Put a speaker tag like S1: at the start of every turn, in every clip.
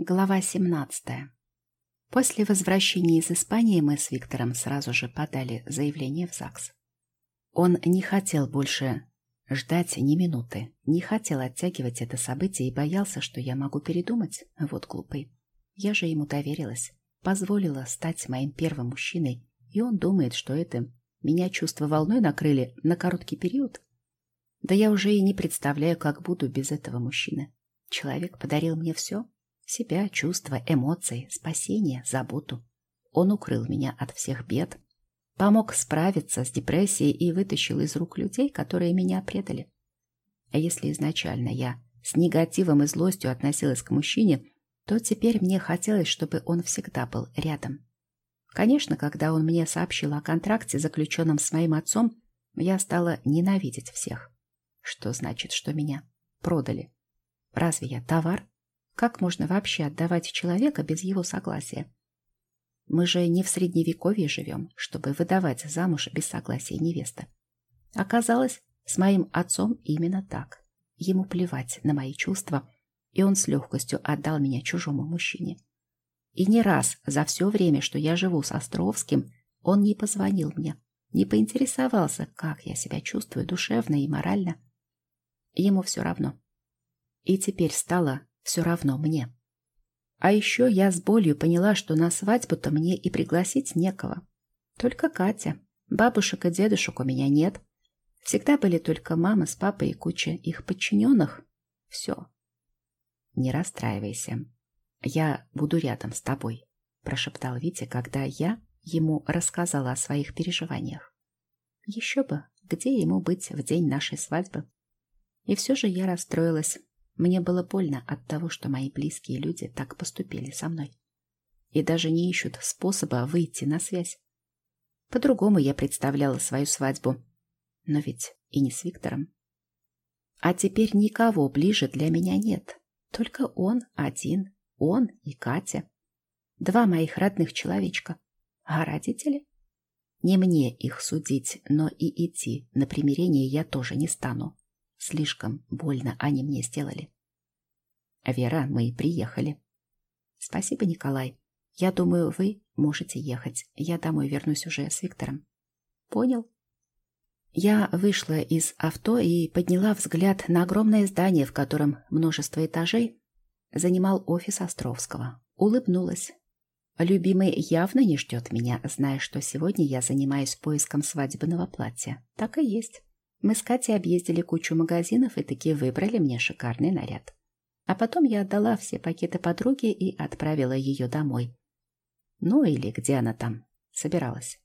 S1: Глава 17. После возвращения из Испании мы с Виктором сразу же подали заявление в ЗАГС. Он не хотел больше ждать ни минуты, не хотел оттягивать это событие и боялся, что я могу передумать. Вот глупый. Я же ему доверилась, позволила стать моим первым мужчиной, и он думает, что это меня чувства волной накрыли на короткий период. Да я уже и не представляю, как буду без этого мужчины. Человек подарил мне все, себя, чувства, эмоции, спасение, заботу. Он укрыл меня от всех бед, помог справиться с депрессией и вытащил из рук людей, которые меня предали. А если изначально я с негативом и злостью относилась к мужчине, то теперь мне хотелось, чтобы он всегда был рядом. Конечно, когда он мне сообщил о контракте, заключенном с моим отцом, я стала ненавидеть всех. Что значит, что меня продали? Разве я товар? Как можно вообще отдавать человека без его согласия? Мы же не в средневековье живем, чтобы выдавать замуж без согласия невесты. Оказалось, с моим отцом именно так. Ему плевать на мои чувства, и он с легкостью отдал меня чужому мужчине. И не раз за все время, что я живу с Островским, он не позвонил мне, не поинтересовался, как я себя чувствую душевно и морально. Ему все равно. И теперь стало все равно мне. А еще я с болью поняла, что на свадьбу-то мне и пригласить некого. Только Катя. Бабушек и дедушек у меня нет. Всегда были только мама с папой и куча их подчиненных. Все. Не расстраивайся. Я буду рядом с тобой, прошептал Витя, когда я ему рассказала о своих переживаниях. Еще бы, где ему быть в день нашей свадьбы? И все же я расстроилась. Мне было больно от того, что мои близкие люди так поступили со мной. И даже не ищут способа выйти на связь. По-другому я представляла свою свадьбу. Но ведь и не с Виктором. А теперь никого ближе для меня нет. Только он один, он и Катя. Два моих родных человечка. А родители? Не мне их судить, но и идти на примирение я тоже не стану. Слишком больно они мне сделали. Вера, мы приехали. Спасибо, Николай. Я думаю, вы можете ехать. Я домой вернусь уже с Виктором. Понял? Я вышла из авто и подняла взгляд на огромное здание, в котором множество этажей занимал офис Островского. Улыбнулась. Любимый явно не ждет меня, зная, что сегодня я занимаюсь поиском свадебного платья. Так и есть. Мы с Катей объездили кучу магазинов и таки выбрали мне шикарный наряд. А потом я отдала все пакеты подруге и отправила ее домой. Ну или где она там собиралась.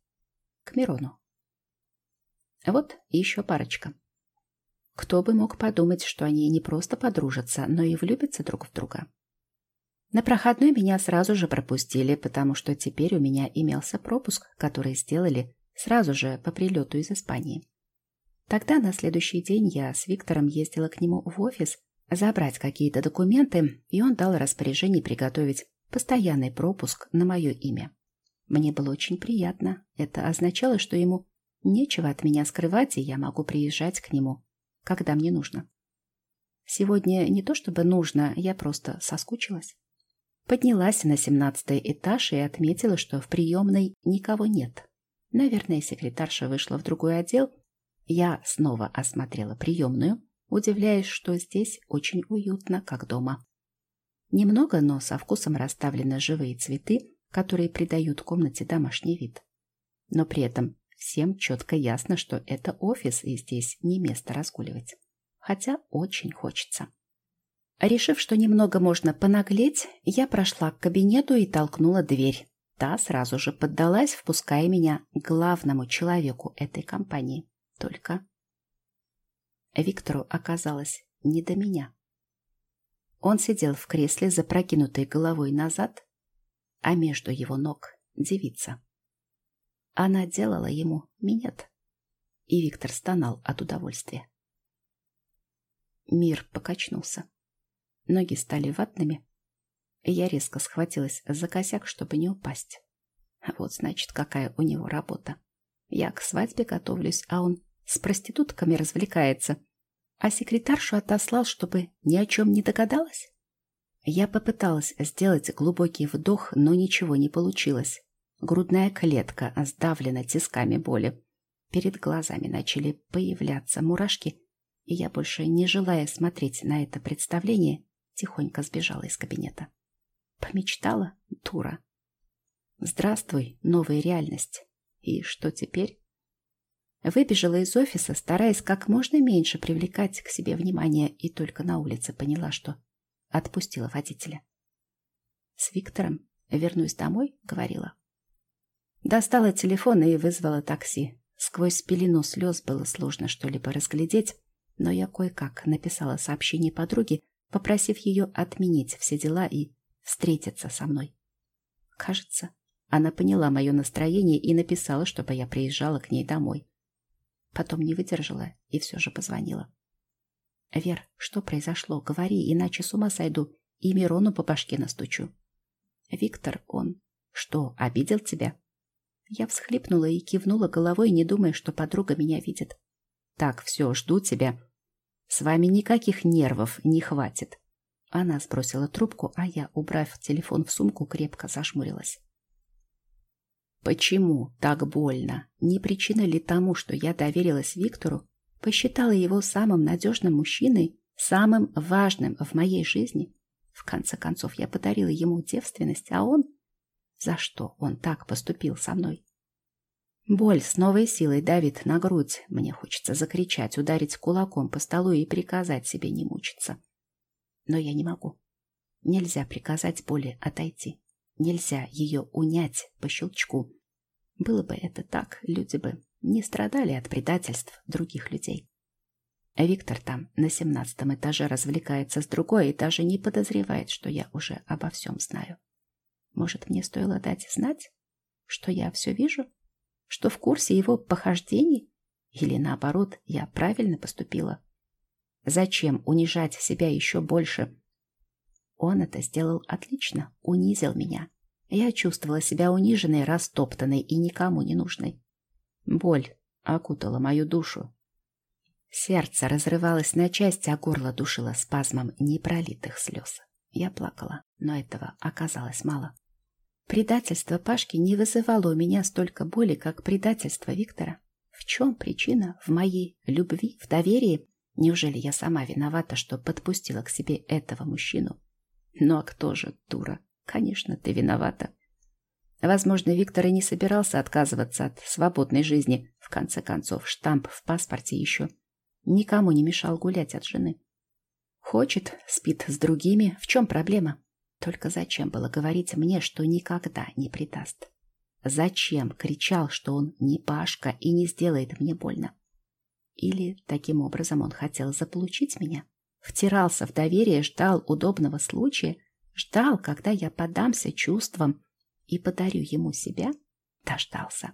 S1: К Мирону. Вот еще парочка. Кто бы мог подумать, что они не просто подружатся, но и влюбятся друг в друга. На проходной меня сразу же пропустили, потому что теперь у меня имелся пропуск, который сделали сразу же по прилету из Испании. Тогда на следующий день я с Виктором ездила к нему в офис забрать какие-то документы, и он дал распоряжение приготовить постоянный пропуск на мое имя. Мне было очень приятно. Это означало, что ему нечего от меня скрывать, и я могу приезжать к нему, когда мне нужно. Сегодня не то чтобы нужно, я просто соскучилась. Поднялась на семнадцатый этаж и отметила, что в приемной никого нет. Наверное, секретарша вышла в другой отдел, я снова осмотрела приемную, удивляясь, что здесь очень уютно, как дома. Немного, но со вкусом расставлены живые цветы, которые придают комнате домашний вид. Но при этом всем четко ясно, что это офис, и здесь не место разгуливать. Хотя очень хочется. Решив, что немного можно понаглеть, я прошла к кабинету и толкнула дверь. Та сразу же поддалась, впуская меня к главному человеку этой компании. Только Виктору оказалось не до меня. Он сидел в кресле, запрокинутой головой назад, а между его ног девица. Она делала ему минет, и Виктор стонал от удовольствия. Мир покачнулся. Ноги стали ватными, я резко схватилась за косяк, чтобы не упасть. Вот, значит, какая у него работа. Я к свадьбе готовлюсь, а он с проститутками развлекается, а секретаршу отослал, чтобы ни о чем не догадалась? Я попыталась сделать глубокий вдох, но ничего не получилось. Грудная клетка сдавлена тисками боли. Перед глазами начали появляться мурашки, и я, больше не желая смотреть на это представление, тихонько сбежала из кабинета. Помечтала, дура. Здравствуй, новая реальность. И что теперь? Выбежала из офиса, стараясь как можно меньше привлекать к себе внимание, и только на улице поняла, что отпустила водителя. С Виктором вернусь домой, говорила. Достала телефон и вызвала такси. Сквозь пелену слез было сложно что-либо разглядеть, но я кое-как написала сообщение подруге, попросив ее отменить все дела и встретиться со мной. Кажется, она поняла мое настроение и написала, чтобы я приезжала к ней домой. Потом не выдержала и все же позвонила. «Вер, что произошло? Говори, иначе с ума сойду и Мирону по башке настучу». «Виктор, он...» «Что, обидел тебя?» Я всхлипнула и кивнула головой, не думая, что подруга меня видит. «Так, все, жду тебя. С вами никаких нервов не хватит». Она сбросила трубку, а я, убрав телефон в сумку, крепко зажмурилась. Почему так больно? Не причина ли тому, что я доверилась Виктору, посчитала его самым надежным мужчиной, самым важным в моей жизни? В конце концов, я подарила ему девственность, а он за что он так поступил со мной. Боль с новой силой давит на грудь. Мне хочется закричать, ударить кулаком по столу и приказать себе не мучиться. Но я не могу. Нельзя приказать боли отойти. Нельзя ее унять по щелчку. Было бы это так, люди бы не страдали от предательств других людей. Виктор там на семнадцатом этаже развлекается с другой и даже не подозревает, что я уже обо всем знаю. Может, мне стоило дать знать, что я все вижу? Что в курсе его похождений? Или наоборот, я правильно поступила? Зачем унижать себя еще больше? Он это сделал отлично, унизил меня. Я чувствовала себя униженной, растоптанной и никому не нужной. Боль окутала мою душу. Сердце разрывалось на части, а горло душило спазмом непролитых слез. Я плакала, но этого оказалось мало. Предательство Пашки не вызывало у меня столько боли, как предательство Виктора. В чем причина? В моей любви, в доверии? Неужели я сама виновата, что подпустила к себе этого мужчину? Ну а кто же, дура? Конечно, ты виновата. Возможно, Виктор и не собирался отказываться от свободной жизни. В конце концов, штамп в паспорте еще никому не мешал гулять от жены. Хочет, спит с другими. В чем проблема? Только зачем было говорить мне, что никогда не предаст? Зачем кричал, что он не Пашка и не сделает мне больно? Или таким образом он хотел заполучить меня? Втирался в доверие, ждал удобного случая, ждал, когда я подамся чувствам и подарю ему себя? Дождался.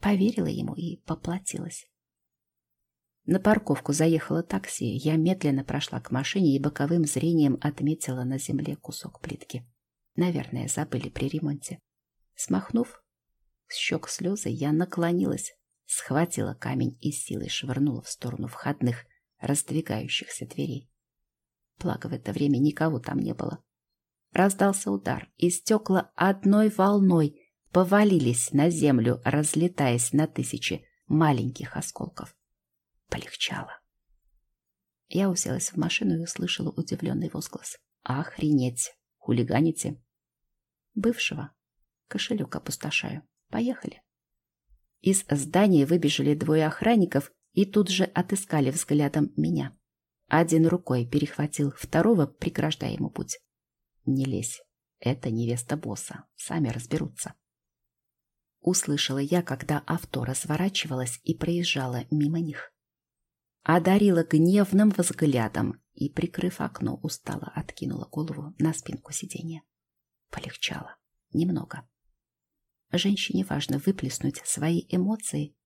S1: Поверила ему и поплатилась. На парковку заехало такси. Я медленно прошла к машине и боковым зрением отметила на земле кусок плитки. Наверное, забыли при ремонте. Смахнув с щек слезы, я наклонилась, схватила камень и силой швырнула в сторону входных, раздвигающихся дверей. Благо, в это время никого там не было. Раздался удар, и стекла одной волной повалились на землю, разлетаясь на тысячи маленьких осколков. Полегчало. Я уселась в машину и услышала удивленный возглас. «Охренеть! Хулиганите!» «Бывшего. Кошелек опустошаю. Поехали». Из здания выбежали двое охранников и тут же отыскали взглядом меня. Один рукой перехватил второго, преграждая ему путь. «Не лезь. Это невеста босса. Сами разберутся». Услышала я, когда авто разворачивалось и проезжало мимо них одарила гневным взглядом и, прикрыв окно, устало откинула голову на спинку сиденья. Полегчало. Немного. Женщине важно выплеснуть свои эмоции,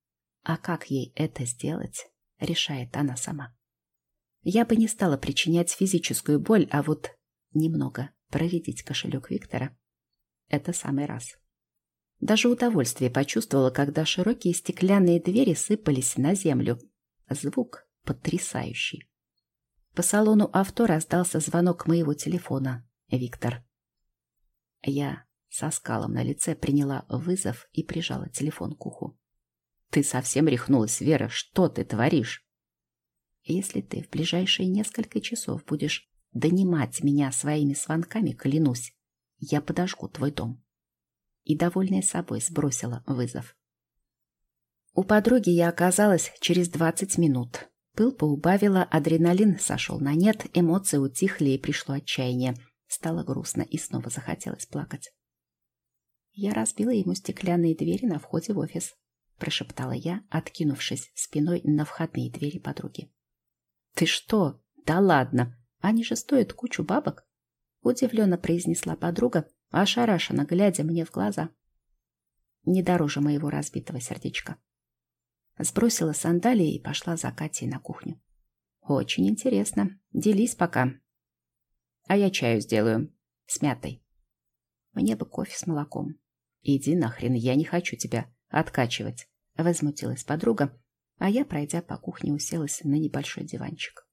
S1: а как ей это сделать, решает она сама. Я бы не стала причинять физическую боль, а вот немного проредить кошелек Виктора — это самый раз. Даже удовольствие почувствовала, когда широкие стеклянные двери сыпались на землю. Звук потрясающий. По салону авто раздался звонок моего телефона. Виктор. Я со скалом на лице приняла вызов и прижала телефон к уху. Ты совсем рехнулась, Вера. Что ты творишь? Если ты в ближайшие несколько часов будешь донимать меня своими звонками, клянусь, я подожгу твой дом. И, довольная собой, сбросила вызов. У подруги я оказалась через двадцать минут. Пыл поубавила, адреналин сошел на нет, эмоции утихли и пришло отчаяние. Стало грустно и снова захотелось плакать. Я разбила ему стеклянные двери на входе в офис, прошептала я, откинувшись спиной на входные двери подруги. «Ты что? Да ладно! Они же стоят кучу бабок!» Удивленно произнесла подруга, ошарашенно глядя мне в глаза. Не дороже моего разбитого сердечка. Сбросила сандалии и пошла за Катей на кухню. «Очень интересно. Делись пока. А я чаю сделаю. С мятой. Мне бы кофе с молоком. Иди нахрен, я не хочу тебя откачивать. Возмутилась подруга, а я, пройдя по кухне, уселась на небольшой диванчик.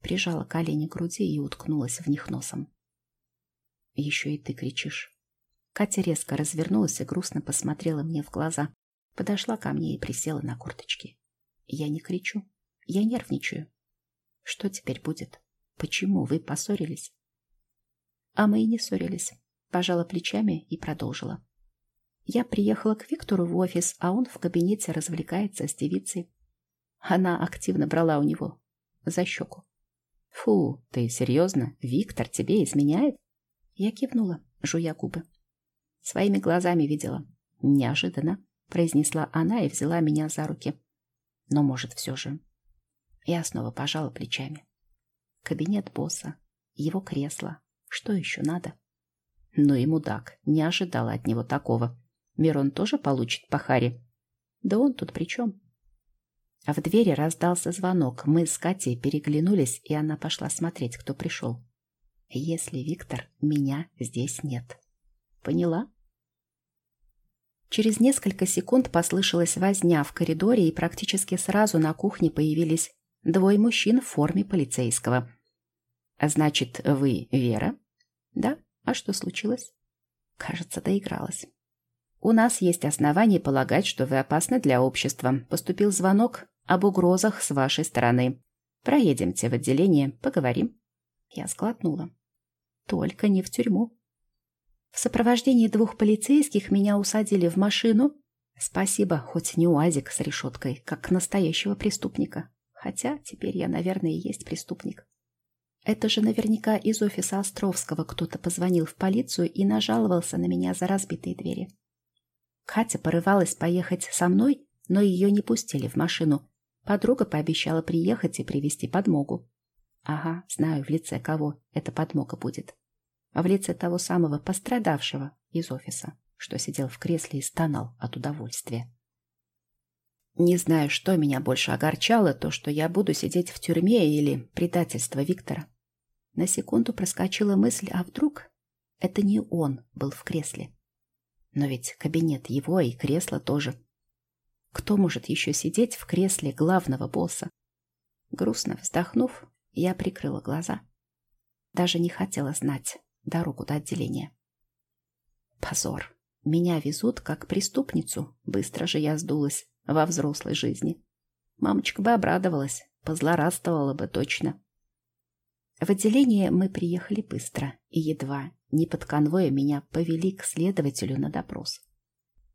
S1: Прижала колени к груди и уткнулась в них носом. Еще и ты кричишь. Катя резко развернулась и грустно посмотрела мне в глаза. Подошла ко мне и присела на корточки. Я не кричу. Я нервничаю. Что теперь будет? Почему вы поссорились? А мы и не ссорились. Пожала плечами и продолжила. Я приехала к Виктору в офис, а он в кабинете развлекается с девицей. Она активно брала у него за щеку. «Фу, ты серьезно? Виктор тебе изменяет?» Я кивнула, жуя губы. Своими глазами видела. «Неожиданно», — произнесла она и взяла меня за руки. «Но, может, все же...» Я снова пожала плечами. Кабинет босса, его кресло, что еще надо? Ну и мудак, не ожидала от него такого. Мирон тоже получит по? Да он тут при чем? А в двери раздался звонок. Мы с Катей переглянулись, и она пошла смотреть, кто пришел. Если Виктор, меня здесь нет. Поняла? Через несколько секунд послышалась возня в коридоре, и практически сразу на кухне появились двое мужчин в форме полицейского. «Значит, вы Вера?» Да? А что случилось? Кажется, доигралась. У нас есть основания полагать, что вы опасны для общества. Поступил звонок об угрозах с вашей стороны. Проедемте в отделение, поговорим. Я сглотнула. Только не в тюрьму. В сопровождении двух полицейских меня усадили в машину. Спасибо, хоть не уазик с решеткой, как настоящего преступника. Хотя теперь я, наверное, и есть преступник. Это же наверняка из офиса Островского кто-то позвонил в полицию и нажаловался на меня за разбитые двери. Катя порывалась поехать со мной, но ее не пустили в машину. Подруга пообещала приехать и привезти подмогу. Ага, знаю, в лице кого эта подмога будет. А в лице того самого пострадавшего из офиса, что сидел в кресле и стонал от удовольствия. Не знаю, что меня больше огорчало, то, что я буду сидеть в тюрьме или предательство Виктора. На секунду проскочила мысль, а вдруг это не он был в кресле? Но ведь кабинет его и кресло тоже. Кто может еще сидеть в кресле главного босса? Грустно вздохнув, я прикрыла глаза. Даже не хотела знать дорогу до отделения. Позор. Меня везут как преступницу. Быстро же я сдулась во взрослой жизни. Мамочка бы обрадовалась, позлорадствовала бы точно. В отделение мы приехали быстро, и едва не под конвоем меня повели к следователю на допрос.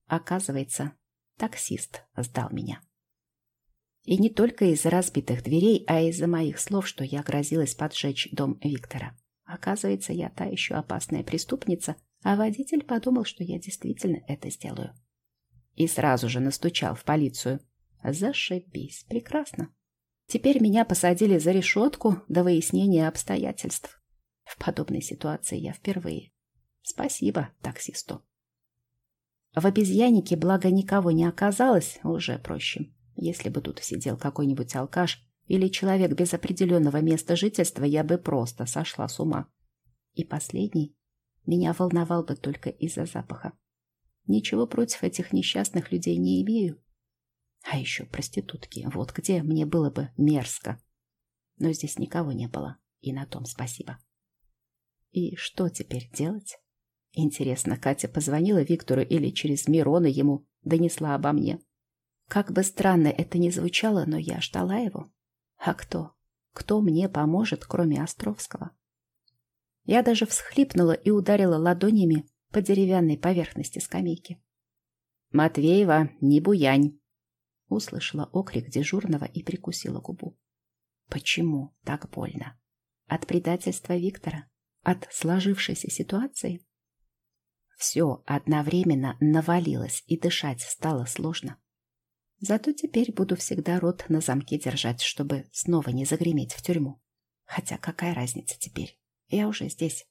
S1: Оказывается, таксист сдал меня. И не только из-за разбитых дверей, а из-за моих слов, что я грозилась поджечь дом Виктора. Оказывается, я та еще опасная преступница, а водитель подумал, что я действительно это сделаю. И сразу же настучал в полицию. Зашибись, прекрасно. Теперь меня посадили за решетку до выяснения обстоятельств. В подобной ситуации я впервые. Спасибо таксисту. В обезьяннике, благо, никого не оказалось, уже проще. Если бы тут сидел какой-нибудь алкаш или человек без определенного места жительства, я бы просто сошла с ума. И последний меня волновал бы только из-за запаха. Ничего против этих несчастных людей не имею. А еще проститутки. Вот где мне было бы мерзко. Но здесь никого не было. И на том спасибо. И что теперь делать? Интересно, Катя позвонила Виктору или через Мирона ему донесла обо мне? Как бы странно это ни звучало, но я ждала его. А кто? Кто мне поможет, кроме Островского? Я даже всхлипнула и ударила ладонями по деревянной поверхности скамейки. «Матвеева, не буянь!» Услышала окрик дежурного и прикусила губу. Почему так больно? От предательства Виктора? От сложившейся ситуации? Все одновременно навалилось, и дышать стало сложно. Зато теперь буду всегда рот на замке держать, чтобы снова не загреметь в тюрьму. Хотя какая разница теперь? Я уже здесь.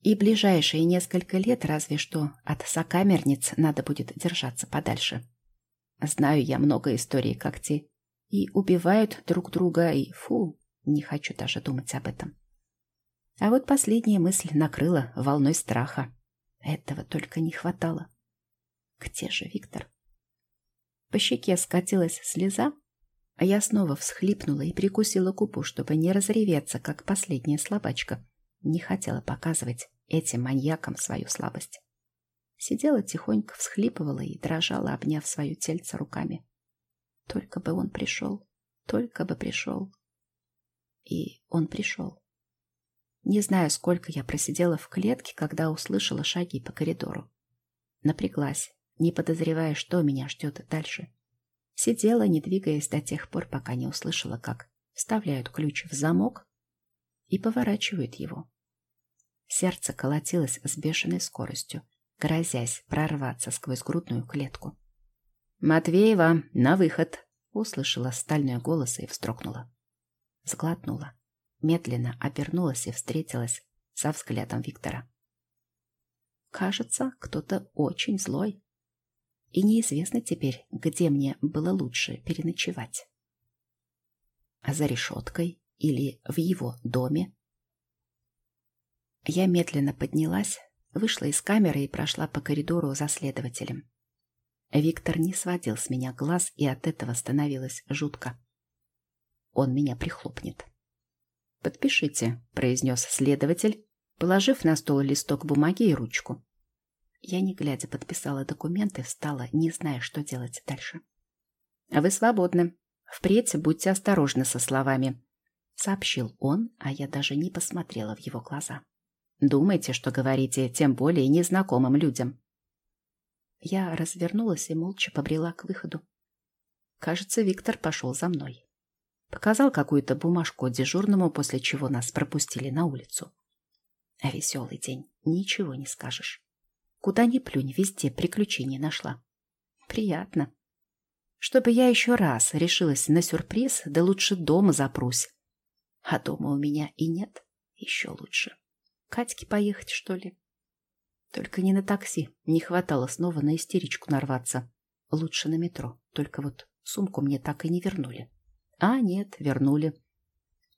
S1: И ближайшие несколько лет разве что от сокамерниц надо будет держаться подальше. Знаю я много историй, как те. И убивают друг друга, и фу, не хочу даже думать об этом. А вот последняя мысль накрыла волной страха. Этого только не хватало. Где же Виктор? По щеке скатилась слеза, а я снова всхлипнула и прикусила губу, чтобы не разреветься, как последняя слабачка. Не хотела показывать этим маньякам свою слабость. Сидела тихонько, всхлипывала и дрожала, обняв свое тельце руками. Только бы он пришел, только бы пришел. И он пришел. Не знаю, сколько я просидела в клетке, когда услышала шаги по коридору. Напряглась, не подозревая, что меня ждет дальше. Сидела, не двигаясь до тех пор, пока не услышала, как вставляют ключ в замок и поворачивают его. Сердце колотилось с бешеной скоростью, грозясь прорваться сквозь грудную клетку. «Матвеева, на выход!» — услышала стальной голос и встрогнула. Сглотнула медленно обернулась и встретилась со взглядом Виктора. Кажется, кто-то очень злой. И неизвестно теперь, где мне было лучше переночевать. А за решеткой или в его доме? Я медленно поднялась, вышла из камеры и прошла по коридору за следователем. Виктор не сводил с меня глаз, и от этого становилось жутко. Он меня прихлопнет. «Подпишите», — произнес следователь, положив на стол листок бумаги и ручку. Я, не глядя, подписала документы, встала, не зная, что делать дальше. «А «Вы свободны. Впредь будьте осторожны со словами», — сообщил он, а я даже не посмотрела в его глаза. «Думайте, что говорите, тем более незнакомым людям». Я развернулась и молча побрела к выходу. Кажется, Виктор пошел за мной. Показал какую-то бумажку дежурному, после чего нас пропустили на улицу. А веселый день, ничего не скажешь. Куда ни плюнь, везде приключений нашла. Приятно. Чтобы я еще раз решилась на сюрприз, да лучше дома запрусь. А дома у меня и нет, еще лучше. Катьке поехать, что ли? Только не на такси, не хватало снова на истеричку нарваться. Лучше на метро, только вот сумку мне так и не вернули. А нет, вернули.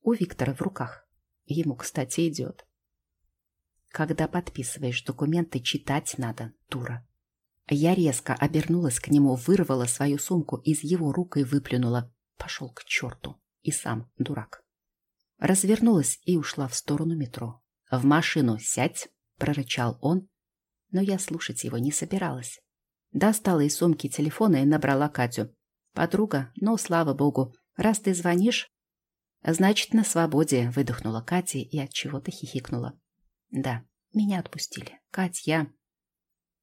S1: У Виктора в руках. Ему, кстати, идет. Когда подписываешь документы, читать надо, дура. Я резко обернулась к нему, вырвала свою сумку из его рук и выплюнула. Пошел к черту. И сам дурак. Развернулась и ушла в сторону метро. «В машину сядь!» — прорычал он, но я слушать его не собиралась. Достала из сумки телефона и набрала Катю. Подруга, но, слава богу, Раз ты звонишь, значит, на свободе, выдохнула Катя и от чего-то хихикнула. Да, меня отпустили. Кать, я...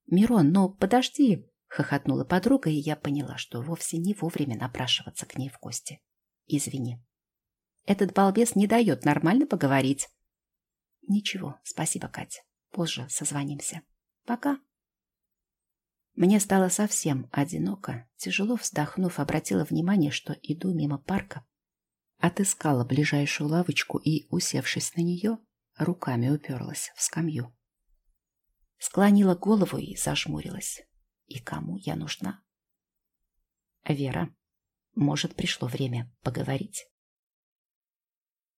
S1: Мирон, ну подожди, хохотнула подруга, и я поняла, что вовсе не вовремя напрашиваться к ней в гости. Извини. Этот балбес не дает нормально поговорить. Ничего, спасибо, Катя. Позже созвонимся. Пока. Мне стало совсем одиноко. Тяжело вздохнув, обратила внимание, что иду мимо парка. Отыскала ближайшую лавочку и, усевшись на нее, руками уперлась в скамью. Склонила голову и зажмурилась. И кому я нужна? Вера, может, пришло время поговорить?